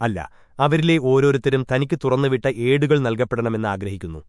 അല്ല അവരിലെ ഓരോരുത്തരും തനിക്ക് തുറന്നുവിട്ട ഏടുകൾ നൽകപ്പെടണമെന്ന് ആഗ്രഹിക്കുന്നു.